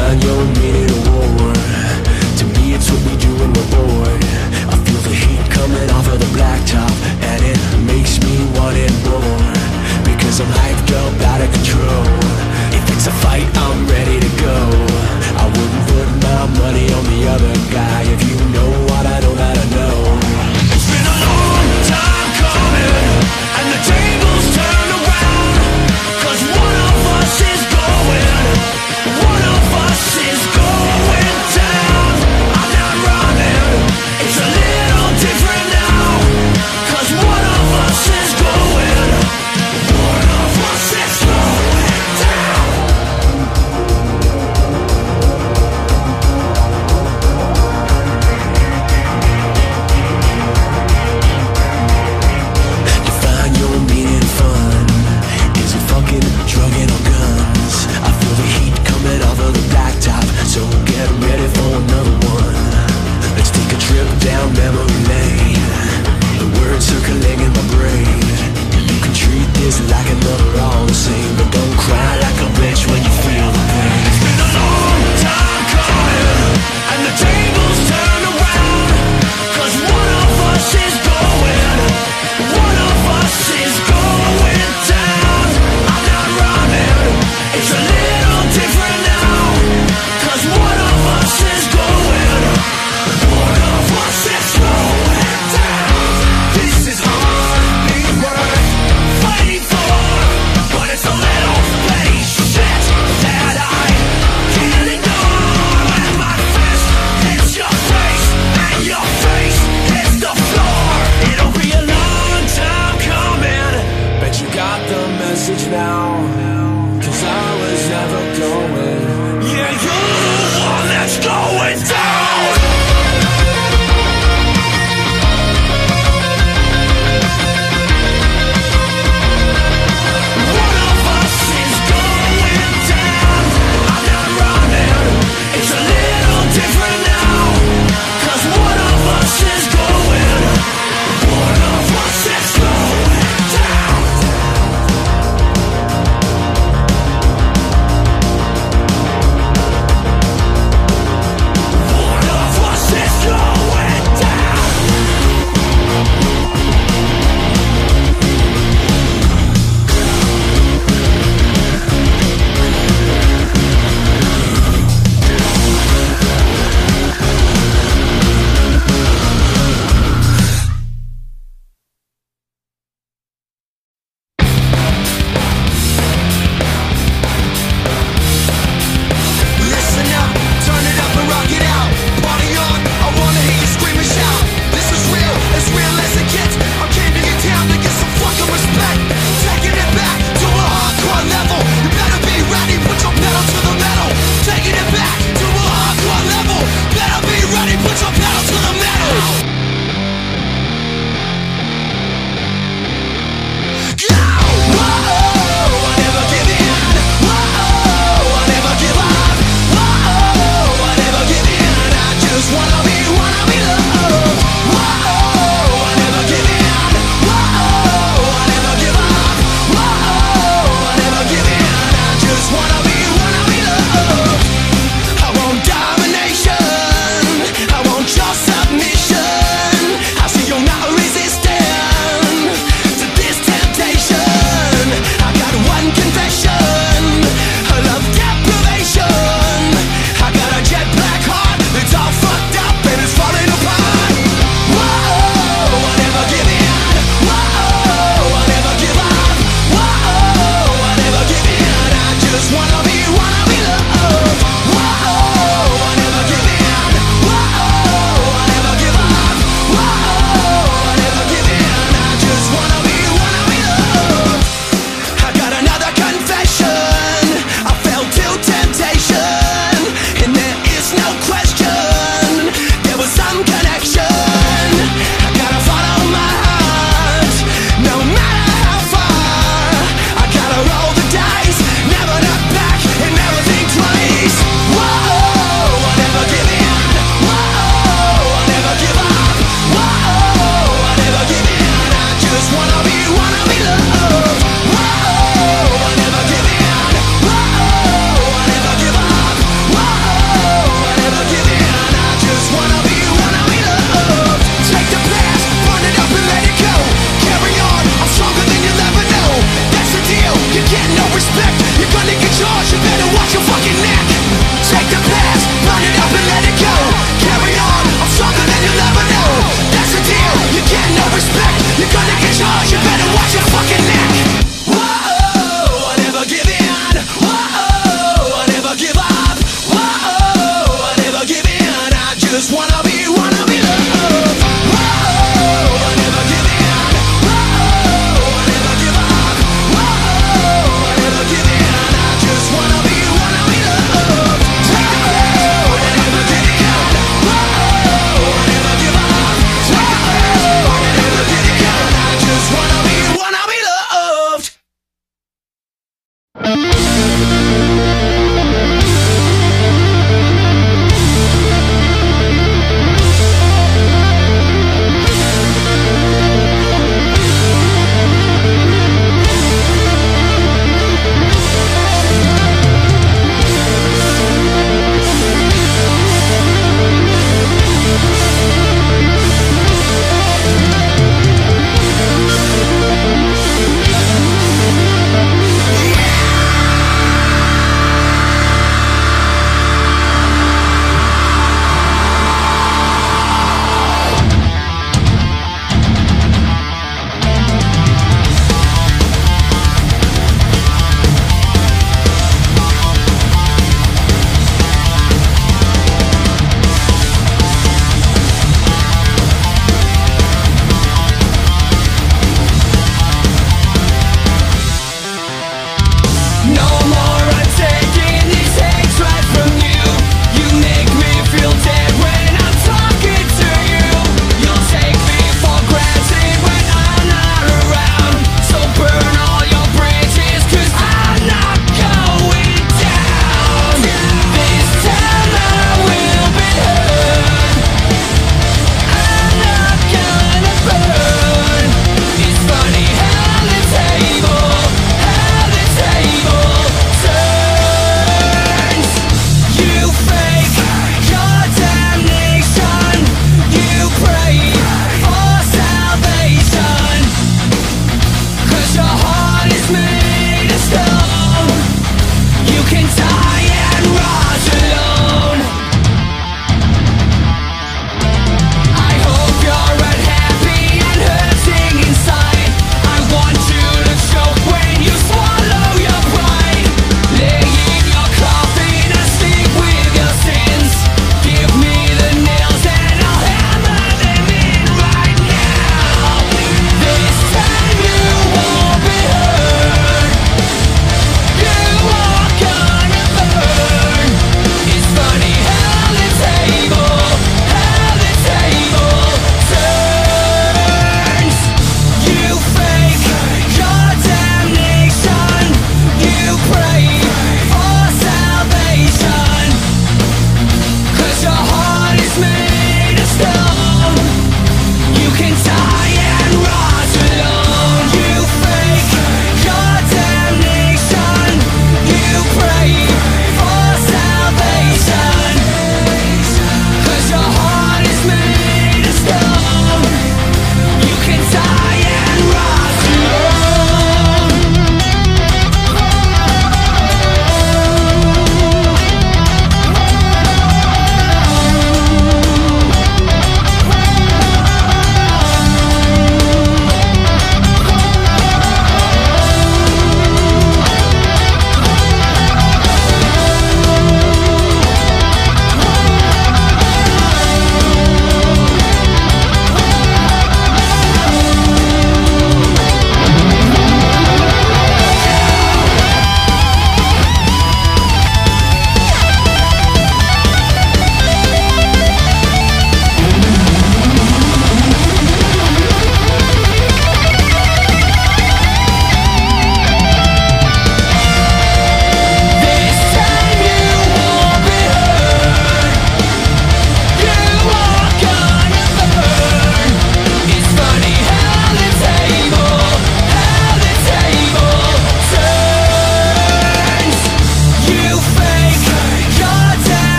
line, you're a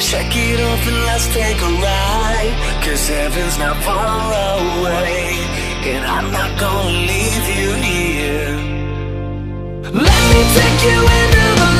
Shake it off and let's take a ride. Cause heaven's not far away And I'm not gonna leave you here. Let me take you into the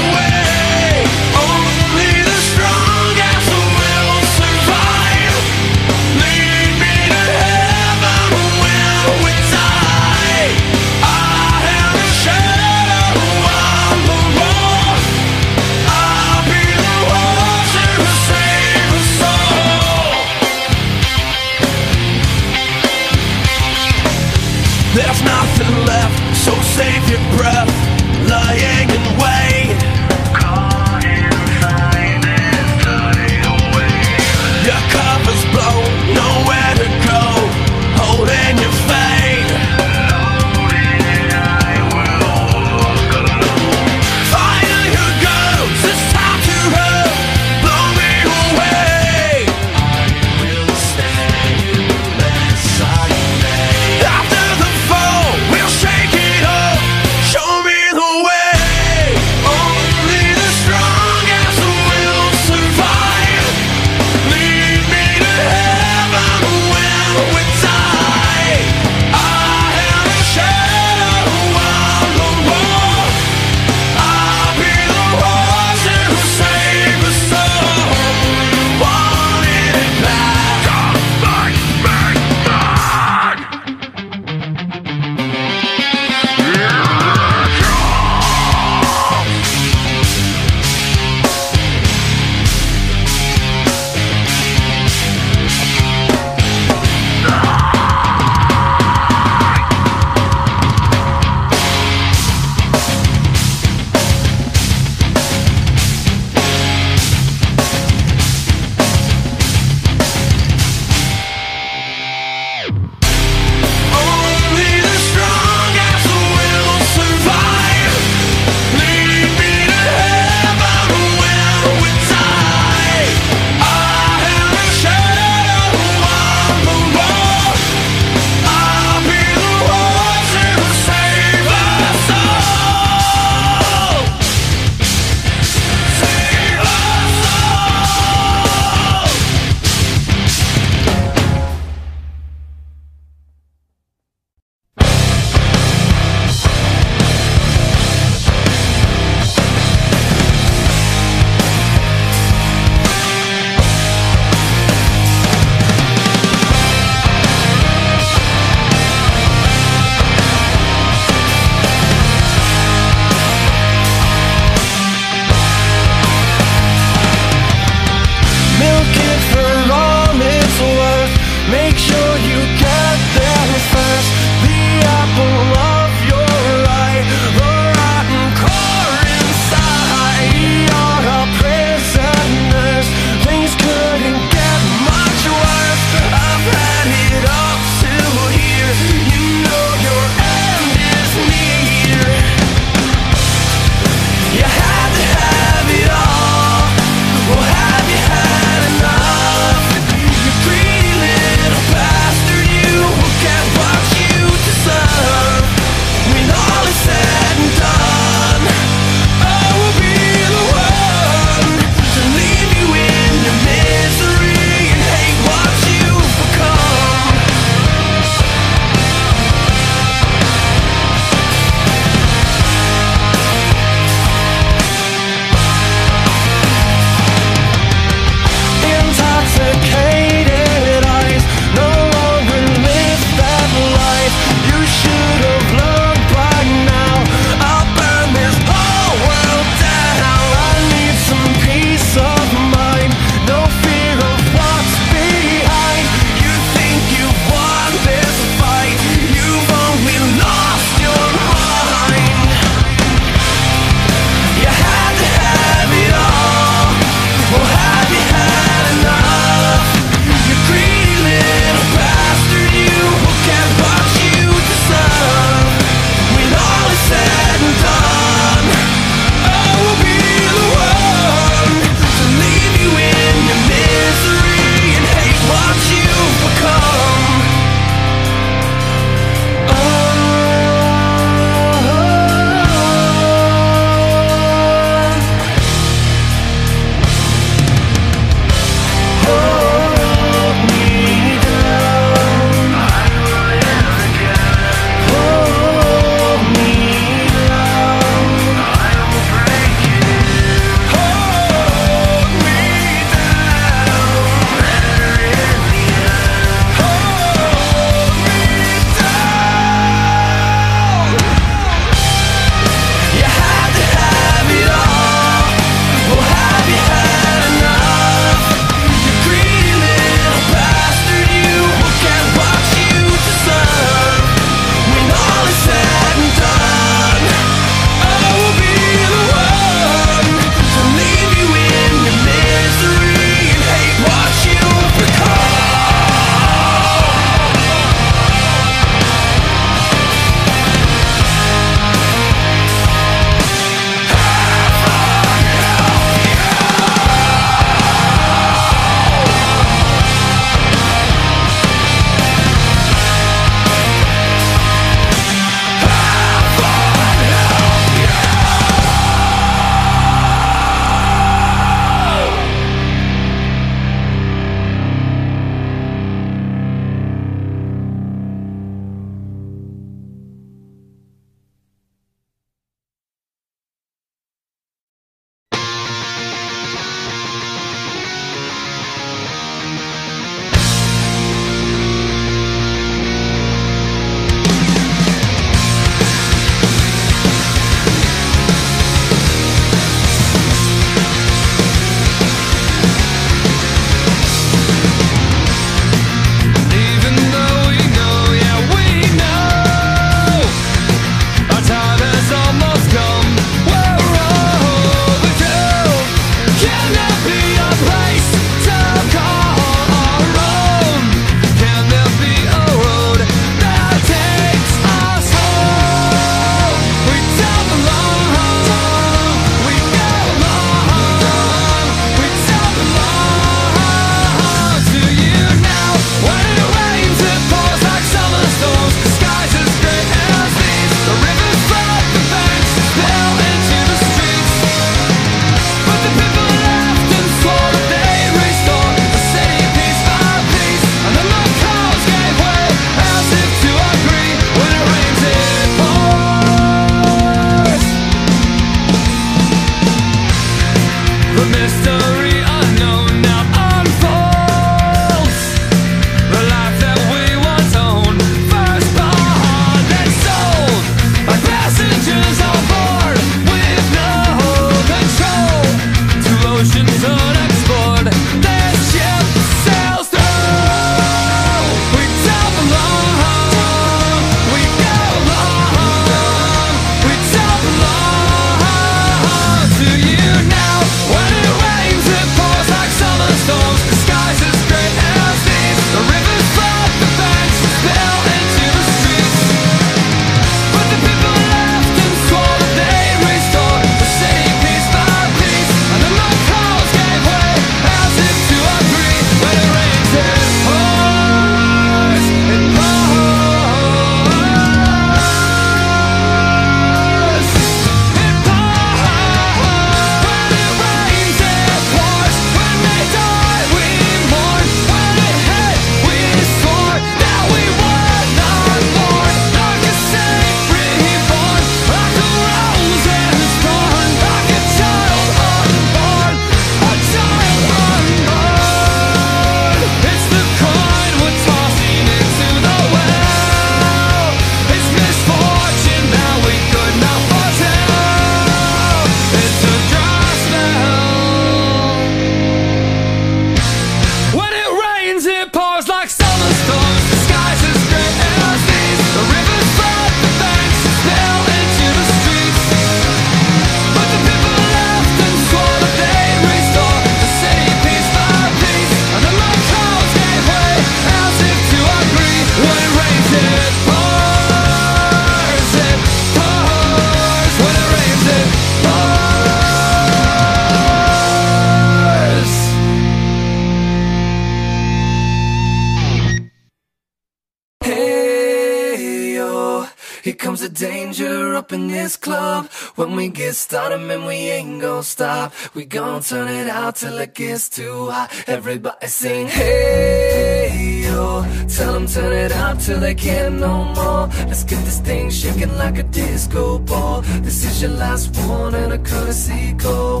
hit stardom and we ain't gonna stop. We gon' turn it out till it gets too hot. Everybody sing hey yo. Tell them turn it up till they can't no more. Let's get this thing shaking like a disco ball. This is your last one and a courtesy call.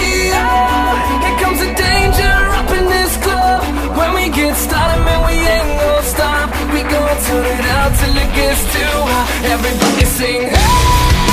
Hey yo, here comes the danger up in this club. When we get started, man, we ain't gonna stop. We gon' turn it out till it gets too hot. Everybody sing hey.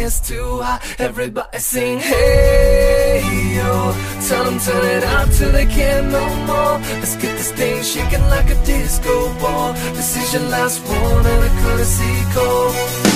is too high. Everybody sing, hey, yo. Tell them turn it up till they can't no more. Let's get this thing shaking like a disco ball. This is your last one and a courtesy call.